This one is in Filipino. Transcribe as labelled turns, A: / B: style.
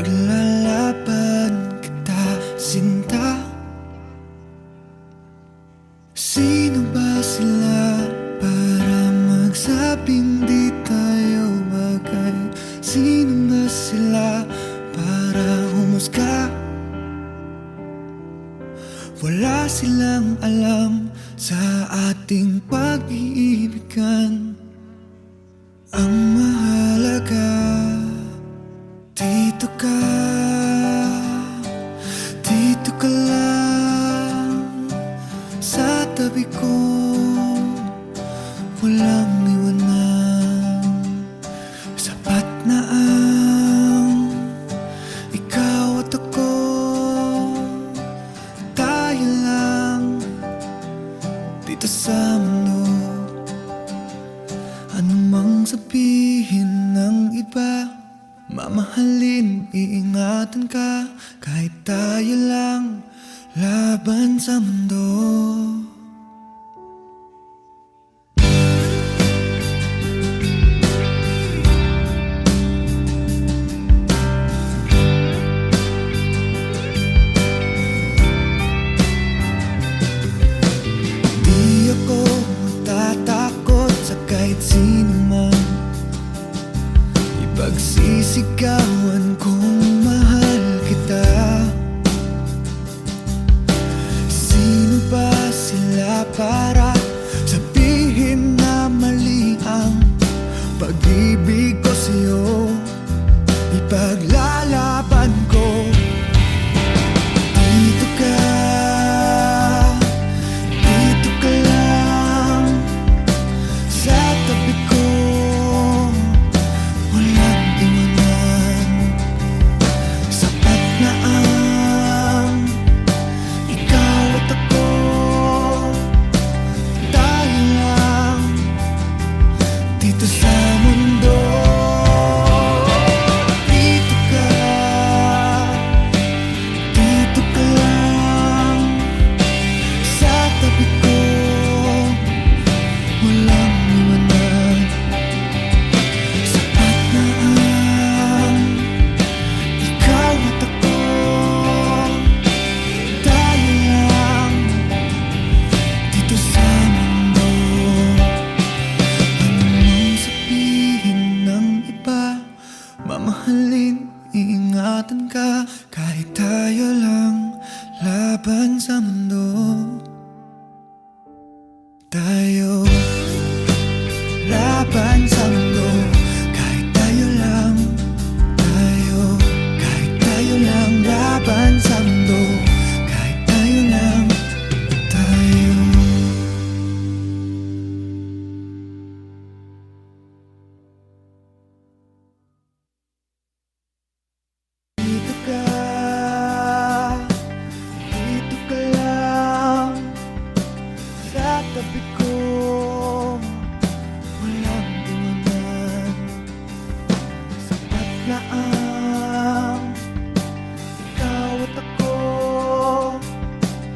A: Paglalaban kita, sinta Sino ba sila para magsabing di tayo bagay? Sino ba sila para humusga? Wala silang alam sa ating pag-iibigan Ang mahalaga Dito ka Dito ka lang. Sa tabi ko Walang iwanan. Sapat na ang Ikaw at ako. Tayo lang Dito sa mundo. Ano mang sabihin ng iba Mamahalin, iingatan ka. Kahit tayo lang Laban sa mundo iingatan ka Kahit tayo lang Laban sa